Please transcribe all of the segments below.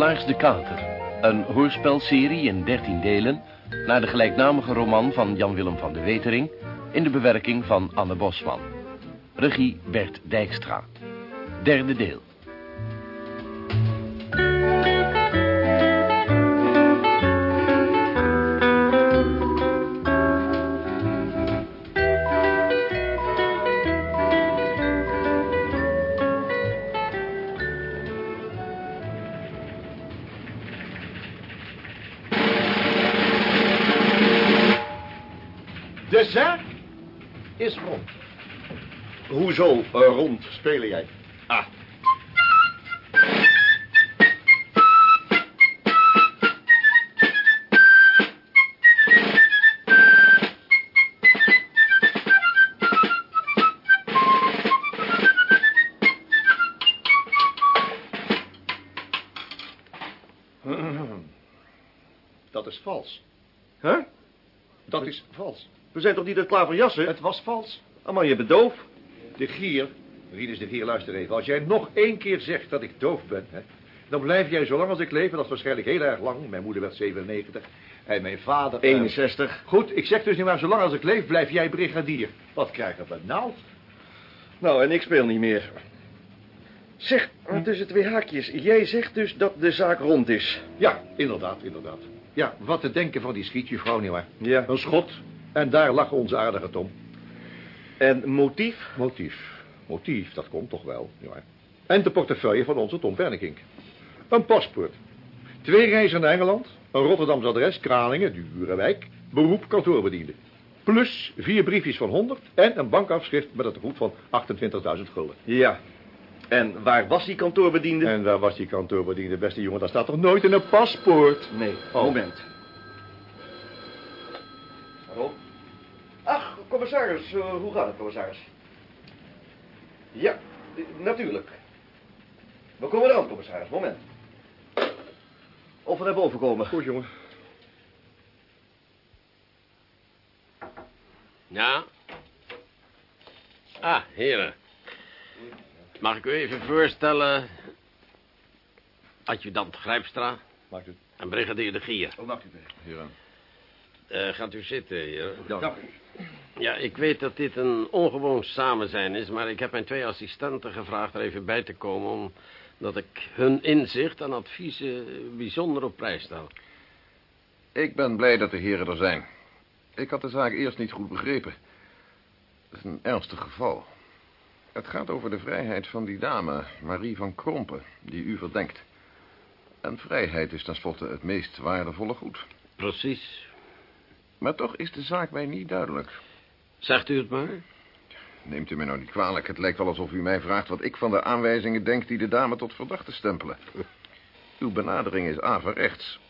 De Gelaarsde Kater. Een hoorspelserie in 13 delen... naar de gelijknamige roman van Jan-Willem van de Wetering... in de bewerking van Anne Bosman. Regie Bert Dijkstra. Derde deel. Hoezo eh, rond spelen jij? Ah. Dat is vals. Huh? Dat is vals. We zijn toch niet het klaar voor jassen? Het was vals. Man, je bent doof. De gier, Rieders de gier, luister even. Als jij nog één keer zegt dat ik doof ben, hè, dan blijf jij zolang als ik leef, en dat is waarschijnlijk heel erg lang. Mijn moeder werd 97 en mijn vader... eh, 61. Goed, ik zeg dus nu maar, zolang als ik leef, blijf jij brigadier. Wat krijgen we nou? Nou, en ik speel niet meer. Zeg, tussen twee haakjes. Jij zegt dus dat de zaak rond is. Ja, inderdaad, inderdaad. Ja, wat te denken van die schietjuffrouw, nietwaar? Ja. Een schot, en daar lag onze aardige Tom. En motief? Motief. Motief, dat komt toch wel, nietwaar? En de portefeuille van onze Tom. Een paspoort. Twee reizen naar Engeland. Een Rotterdams adres, Kralingen, Durenwijk. Beroep kantoorbediende. Plus vier briefjes van 100 en een bankafschrift met een tegoed van 28.000 gulden. Ja. En waar was die kantoorbediende? En waar was die kantoorbediende, beste jongen? Dat staat toch nooit in een paspoort? Nee, Oh. moment. Hallo? Ach, commissaris, eh, hoe gaat het, commissaris? Ja, natuurlijk. We komen eraan, commissaris, moment. Of we naar boven komen. Goed, jongen. Ja? Ah, heren. Mag ik u even voorstellen... Adjudant Grijpstra Maakt het. en brigadier de Gier. Hoe maakt u? Heren. Eh, gaat u zitten, heren. Ja. Ja, ik weet dat dit een ongewoon samenzijn is... maar ik heb mijn twee assistenten gevraagd er even bij te komen... omdat ik hun inzicht en adviezen bijzonder op prijs stel. Ik ben blij dat de heren er zijn. Ik had de zaak eerst niet goed begrepen. Het is een ernstig geval. Het gaat over de vrijheid van die dame, Marie van Krompen, die u verdenkt. En vrijheid is tenslotte het meest waardevolle goed. Precies. Maar toch is de zaak mij niet duidelijk. Zegt u het maar. Neemt u mij nou niet kwalijk. Het lijkt wel alsof u mij vraagt wat ik van de aanwijzingen denk die de dame tot verdachte stempelen. Uw benadering is averechts.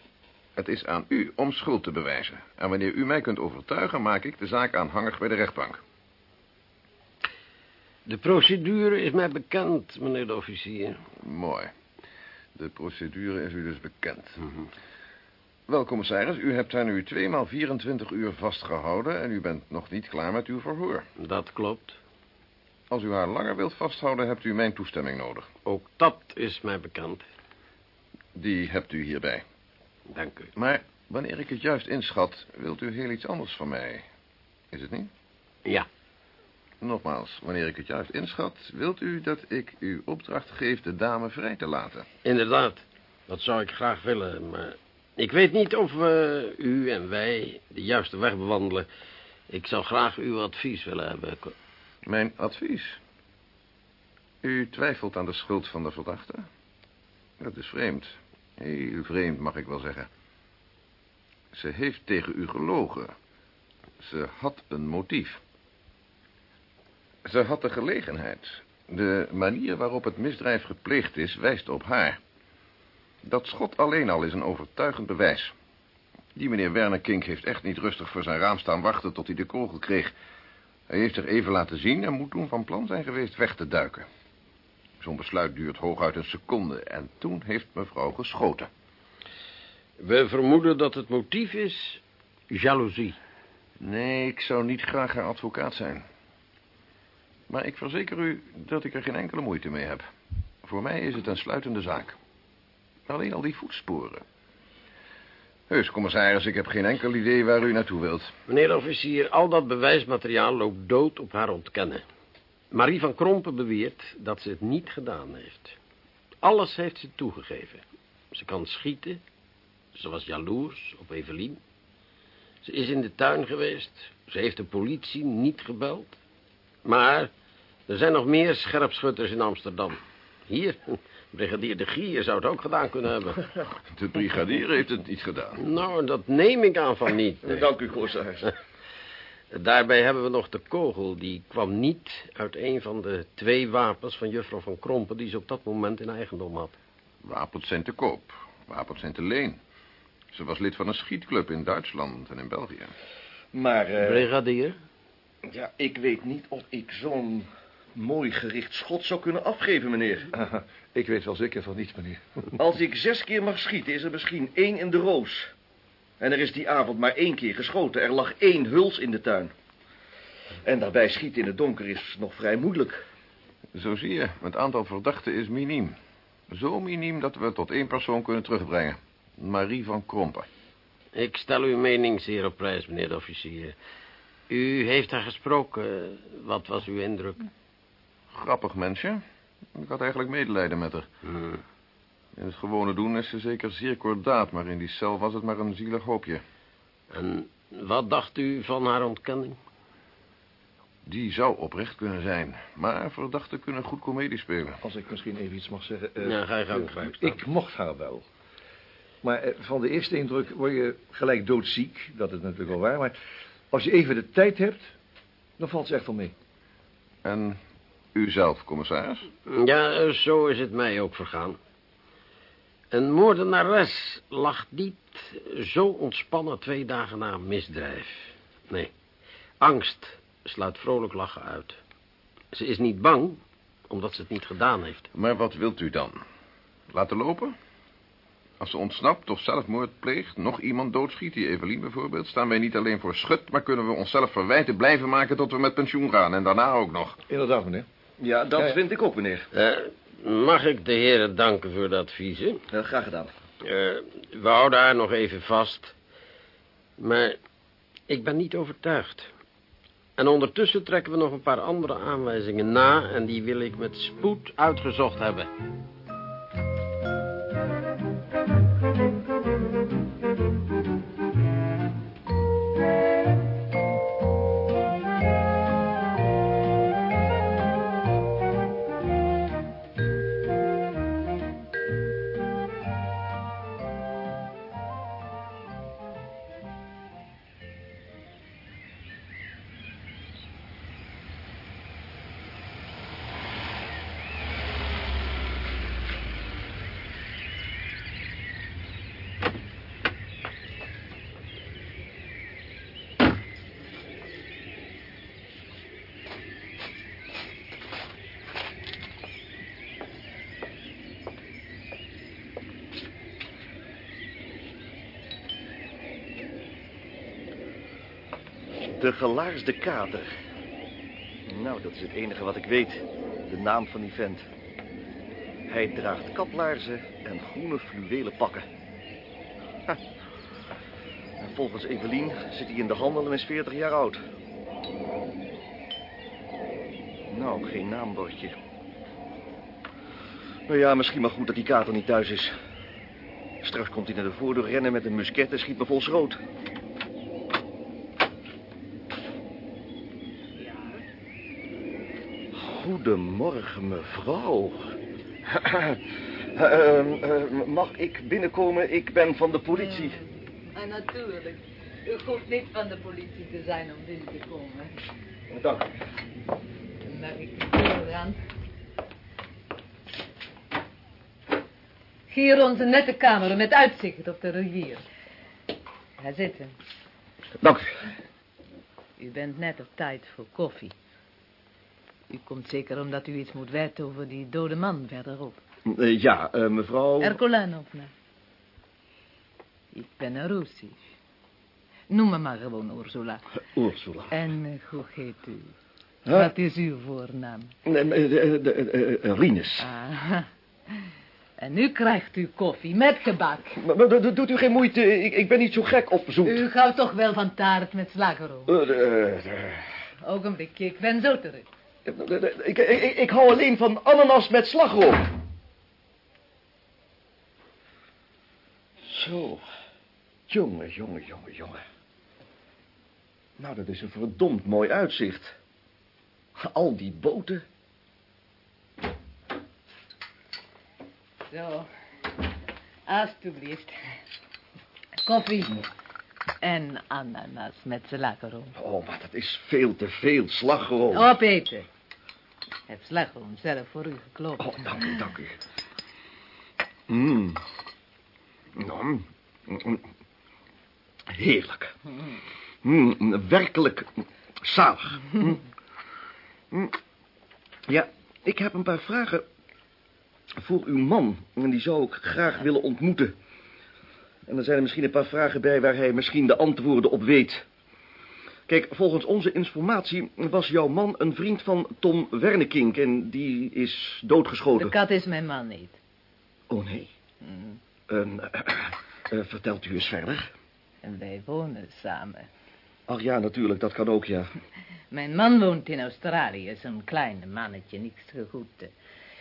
Het is aan u om schuld te bewijzen. En wanneer u mij kunt overtuigen, maak ik de zaak aanhangig bij de rechtbank. De procedure is mij bekend, meneer de officier. Mooi. De procedure is u dus bekend. Wel, commissaris, u hebt haar nu tweemaal 24 uur vastgehouden... en u bent nog niet klaar met uw verhoor. Dat klopt. Als u haar langer wilt vasthouden, hebt u mijn toestemming nodig. Ook dat is mij bekend. Die hebt u hierbij. Dank u. Maar wanneer ik het juist inschat, wilt u heel iets anders van mij. Is het niet? Ja, Nogmaals, wanneer ik het juist inschat, wilt u dat ik u opdracht geef de dame vrij te laten. inderdaad. Dat zou ik graag willen, maar... Ik weet niet of we, u en wij, de juiste weg bewandelen. Ik zou graag uw advies willen hebben. Mijn advies. U twijfelt aan de schuld van de verdachte? Dat is vreemd. Heel vreemd, mag ik wel zeggen. Ze heeft tegen u gelogen. Ze had een motief. Ze had de gelegenheid. De manier waarop het misdrijf gepleegd is, wijst op haar. Dat schot alleen al is een overtuigend bewijs. Die meneer Werner Kink heeft echt niet rustig voor zijn raam staan wachten tot hij de kogel kreeg. Hij heeft zich even laten zien en moet toen van plan zijn geweest weg te duiken. Zo'n besluit duurt hooguit een seconde en toen heeft mevrouw geschoten. We vermoeden dat het motief is jaloezie. Nee, ik zou niet graag haar advocaat zijn. Maar ik verzeker u dat ik er geen enkele moeite mee heb. Voor mij is het een sluitende zaak. Alleen al die voetsporen. Heus, commissaris, ik heb geen enkel idee waar u naartoe wilt. Meneer officier, al dat bewijsmateriaal loopt dood op haar ontkennen. Marie van Krompen beweert dat ze het niet gedaan heeft. Alles heeft ze toegegeven. Ze kan schieten. Ze was jaloers op Evelien. Ze is in de tuin geweest. Ze heeft de politie niet gebeld. Maar er zijn nog meer scherpschutters in Amsterdam. Hier, brigadier de Gier zou het ook gedaan kunnen hebben. De brigadier heeft het niet gedaan. Nou, dat neem ik aan van niet. nee. Dank u, commissaris. Daarbij hebben we nog de kogel. Die kwam niet uit een van de twee wapens van juffrouw van Krompen... die ze op dat moment in eigendom had. Wapens zijn te koop. Wapens zijn te leen. Ze was lid van een schietclub in Duitsland en in België. Maar, eh, Brigadier? ja, ik weet niet of ik zo'n mooi gericht schot zou kunnen afgeven, meneer. Ik weet wel zeker van niets, meneer. Als ik zes keer mag schieten, is er misschien één in de roos. En er is die avond maar één keer geschoten. Er lag één huls in de tuin. En daarbij schieten in het donker is nog vrij moeilijk. Zo zie je, het aantal verdachten is miniem. Zo miniem dat we het tot één persoon kunnen terugbrengen. Marie van Krompen. Ik stel uw mening zeer op prijs, meneer de officier. U heeft haar gesproken. Wat was uw indruk? Grappig mensje. Ik had eigenlijk medelijden met haar. Hmm. In het gewone doen is ze zeker zeer kordaat, maar in die cel was het maar een zielig hoopje. En wat dacht u van haar ontkenning? Die zou oprecht kunnen zijn, maar verdachten kunnen goed komedie spelen. Als ik misschien even iets mag zeggen. eh, Ja, ga je gang, eh. Ik mocht haar wel. Maar eh, van de eerste indruk word je gelijk doodziek. Dat is natuurlijk wel waar. Maar als je even de tijd hebt, dan valt ze echt wel mee. En u zelf, commissaris? Ja, eh, zo is het mij ook vergaan. Een moordenares lag niet zo ontspannen twee dagen na een misdrijf. Nee, angst sluit vrolijk lachen uit. Ze is niet bang, omdat ze het niet gedaan heeft. Maar wat wilt u dan? Laten lopen? Als ze ontsnapt of zelfmoord pleegt, nog iemand doodschiet, die Evelien bijvoorbeeld... staan wij niet alleen voor schut, maar kunnen we onszelf verwijten blijven maken tot we met pensioen gaan. En daarna ook nog. Inderdaad, meneer. Ja, dat Ja, vind ik ook, meneer. Eh, mag ik de heren danken voor de adviezen? Graag gedaan. Eh, we houden haar nog even vast. Maar ik ben niet overtuigd. En ondertussen trekken we nog een paar andere aanwijzingen na... en die wil ik met spoed uitgezocht hebben. De gelaarsde kater. Nou, dat is het enige wat ik weet. De naam van die vent. Hij draagt kaplaarzen en groene fluwelen pakken. Ha. En volgens Evelien zit hij in de handel en is 40 jaar oud. Nou, geen naambordje. Nou ja, misschien maar goed dat die kater niet thuis is. Straks komt hij naar de voordeur rennen met een musket en schiet me vol schroot. Goedemorgen, mevrouw. Ehm, eh, mag ik binnenkomen? Ik ben van de politie. Ah, natuurlijk. U hoeft niet van de politie te zijn om binnen te komen. Dank u. Dan mag ik aan. Hier onze nette kamer met uitzicht op de rivier. Ga zitten. Dank u. U bent net op tijd voor koffie. U komt zeker omdat u iets moet weten over die dode man verderop. Eh, ja, eh, mevrouw... Erkolanovna. Ik ben een Russisch. Noem me maar gewoon Ursula. Ursula. En eh, hoe heet u? Huh? Wat is uw voornaam? Nee, eh, de- de- de- eh, Rinus. Ah. En nu krijgt u koffie met gebak. Maar, do- doet u geen moeite, ik, ik ben niet zo gek op zoet. U houdt toch wel van taart met slagroom? Eh, eh, eh, Ogenblikje, ik ben zo terug. Ik, ik, ik, ik hou alleen van ananas met slagroom. Zo. Jongen, jongen, jongen, jongen. Nou, dat is een verdomd mooi uitzicht. Al die boten. Zo. Alsjeblieft. Koffie. En ananas met slagroom. Oh, maar dat is veel te veel slagroom. Opeten. Ik heb slagroom zelf voor u geklopt. Oh, dank u, dank u. Mm. Nou, mm, Heerlijk. Mm, werkelijk zalig. Mm. Ja, ik heb een paar vragen voor uw man. En die zou ik graag willen ontmoeten. En er zijn er misschien een paar vragen bij waar hij misschien de antwoorden op weet. Kijk, volgens onze informatie was jouw man een vriend van Tom Wernekink... en die is doodgeschoten. De kat is mijn man niet. Oh, nee. Mm. En, eh, eh, vertelt u eens verder. En wij wonen samen. Ach ja, natuurlijk, dat kan ook, ja. Mijn man woont in Australië, zo'n kleine mannetje, niks gegoed.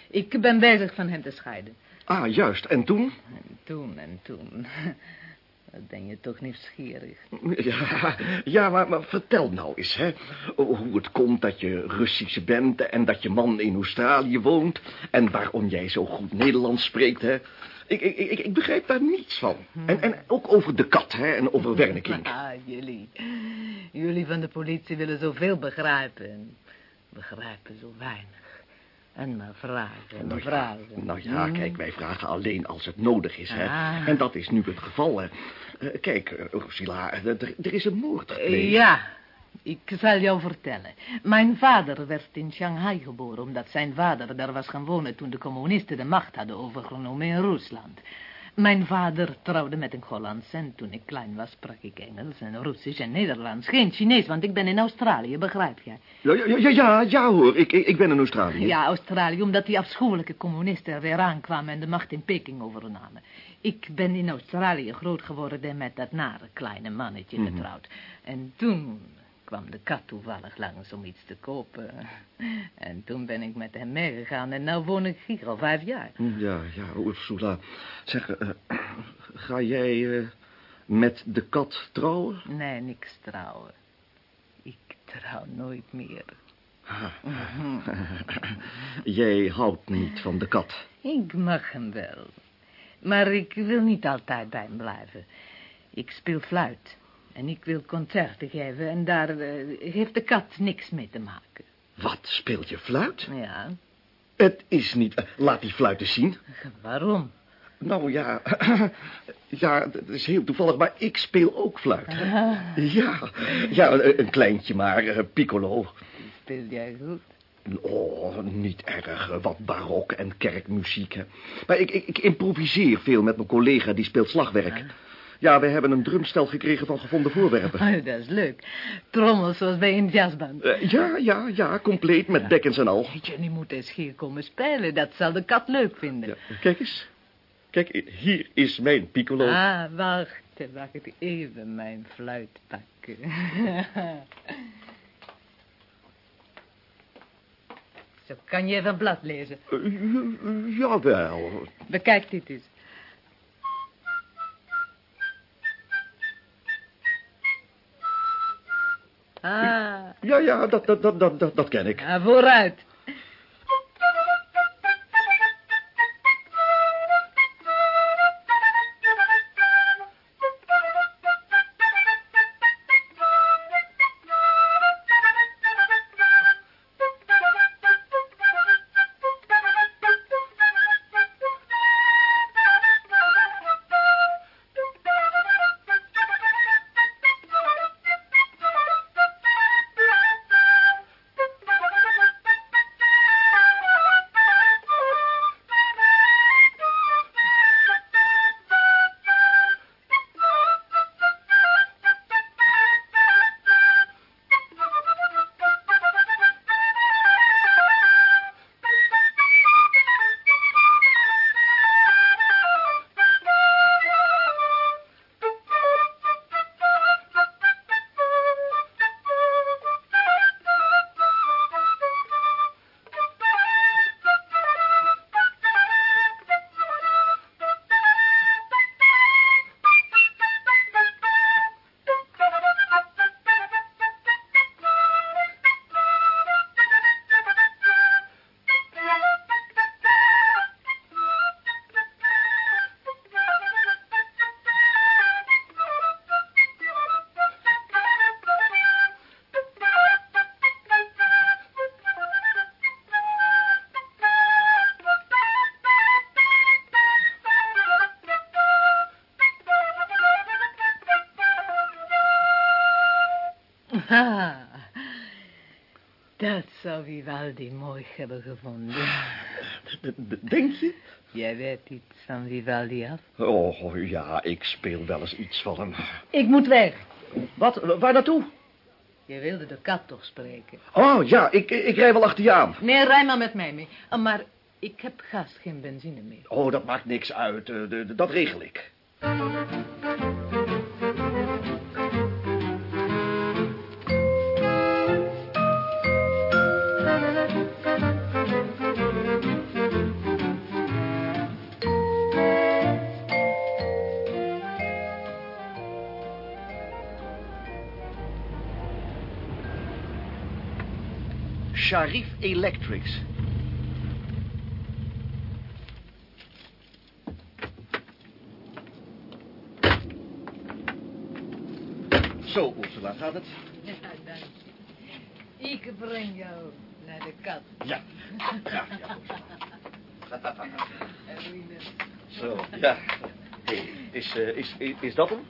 Ik ben bezig van hem te scheiden. Ah, juist. En toen? En toen en toen. Wat ben je toch nieuwsgierig. Ja, ja maar, maar vertel nou eens, hè. Hoe het komt dat je Russische bent en dat je man in Australië woont... en waarom jij zo goed Nederlands spreekt, hè. Ik, ik, ik, ik begrijp daar niets van. En, en ook over de kat, hè, en over Wernekink. Ah, jullie. Jullie van de politie willen zoveel begrijpen. En begrijpen zo weinig. En maar vragen en Nou ja, vragen. nou ja, Hmm. kijk, wij vragen alleen als het nodig is, hè. Ah. En dat is nu het geval, hè. Eh, kijk, eh, Ursula, er, er is een moord gepleegd. Ja, ik zal jou vertellen. Mijn vader werd in Shanghai geboren... omdat zijn vader daar was gaan wonen... toen de communisten de macht hadden overgenomen in Rusland. Mijn vader trouwde met een Hollands... en toen ik klein was sprak ik Engels en Russisch en Nederlands. Geen Chinees, want ik ben in Australië, begrijp jij? Ja, ja, ja, ja, ja hoor, ik, ik, ik ben in Australië. Ja, Australië, omdat die afschuwelijke communisten er weer aankwamen... en de macht in Peking overnamen. Ik ben in Australië groot geworden en met dat nare kleine mannetje Mhm. getrouwd. En toen kwam de kat toevallig langs om iets te kopen. En toen ben ik met hem meegegaan en nu woon ik hier al vijf jaar. Ja, ja, Ursula. Zeg, eh, ga jij eh, met de kat trouwen? Nee, niks trouwen. Ik trouw nooit meer. Jij houdt niet van de kat. Ik mag hem wel. Maar ik wil niet altijd bij hem blijven. Ik speel fluit. En ik wil concerten geven en daar eh, heeft de kat niks mee te maken. Wat, speelt je fluit? Ja, Het is niet... eh, laat die fluit eens zien. waarom? Nou ja, ja, dat is heel toevallig, maar ik speel ook fluit. Ja, ja, een, een kleintje maar, eh, piccolo. Speel jij goed? Oh, niet erg, eh, wat barok en kerkmuziek. Hè. Maar ik, ik, ik improviseer veel met mijn collega, die speelt slagwerk. Ja, we hebben een drumstel gekregen van gevonden voorwerpen. Oh, dat is leuk. Trommels zoals bij een jazzband. Eh, ja, ja, ja, compleet met bekkens en al. Je moet eens hier komen spelen. Dat zal de kat leuk vinden. Ja, kijk eens. Kijk, hier is mijn piccolo. Ah, wacht. Wacht even mijn fluit pakken. Zo, kan je even een blad lezen? Eh, ja- jawel. Bekijk dit eens. Ja, ja, dat, dat, dat, dat, dat, ken ik. vooruit. Dat zou Vivaldi mooi hebben gevonden. Denk je? Jij weet iets van Vivaldi af? Oh, ja, ik speel wel eens iets van hem. Ik moet weg. Wat? Waar naartoe? Je wilde de kat toch spreken? Oh, ja, ik, ik rij wel achter je aan. Nee, rij maar met mij mee. Ah, Maar ik heb gas, geen benzine meer. Oh, dat maakt niks uit. Eh, dat regel ik. Sharif Electrics. Zo, Ursula, gaat het? Ja, dank je. Ik breng jou naar de kat. Ja. Ja, ja. Zo, ja. Hey, is, eh, is, is, is dat hem?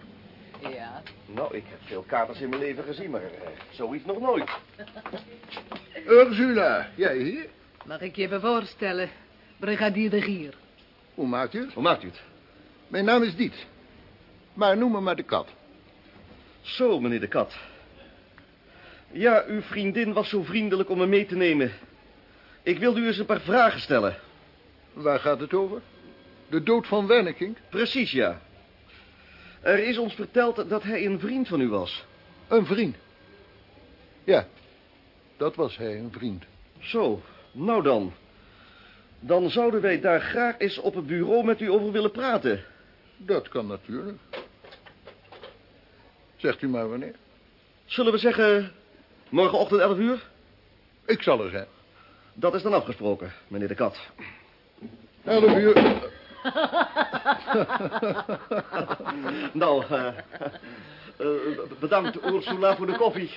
Ja. Nou, ik heb veel katers in mijn leven gezien, maar eh, zoiets nog nooit. Ursula, jij hier? Mag ik je even voorstellen? Brigadier de Gier. Hoe maakt u het? Hoe maakt u het? Mijn naam is Diet. Maar noem me maar de kat. Zo, meneer de Kat. Ja, uw vriendin was zo vriendelijk om me mee te nemen. Ik wilde u eens een paar vragen stellen. Waar gaat het over? De dood van Wernekink? Precies, ja. Er is ons verteld dat hij een vriend van u was. Een vriend. Ja, dat was hij, een vriend. Zo, nou dan. Dan zouden wij daar graag eens op het bureau met u over willen praten. Dat kan natuurlijk. Zegt u maar wanneer. Zullen we zeggen morgenochtend 11 uur? Ik zal er zijn. Dat is dan afgesproken, meneer de Kat. Elf uur. nou, eh, bedankt Ursula voor de koffie.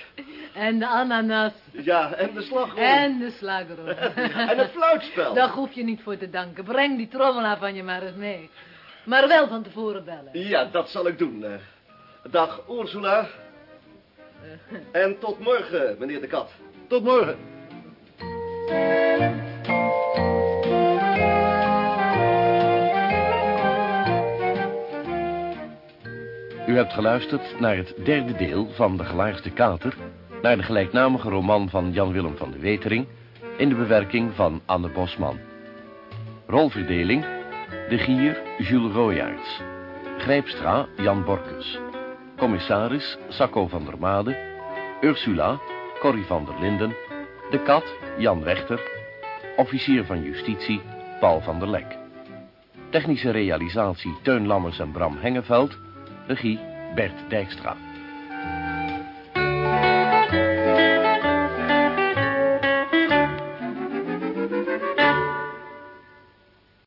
En de ananas. Ja, en de slagroom. En de slagroom. En het fluitspel. Daar hoef je niet voor te danken. Breng die trommelaar van je maar eens mee. Maar wel van tevoren bellen. Ja, dat zal ik doen. eh. Dag Ursula. En tot morgen, meneer de Kat. Tot morgen. U hebt geluisterd naar het derde deel van De Gelaagde Kater... naar de gelijknamige roman van Jan-Willem van de Wetering... in de bewerking van Anne Bosman. Rolverdeling... De Gier, Jules Royaerts. Grijpstra, Jan Borkes. Commissaris, Sacco van der Made. Ursula, Corrie van der Linden. De Kat, Jan Wechter. Officier van Justitie, Paul van der Lek. Technische realisatie Teun Lammers en Bram Hengeveld. Regie Bert Dijkstra.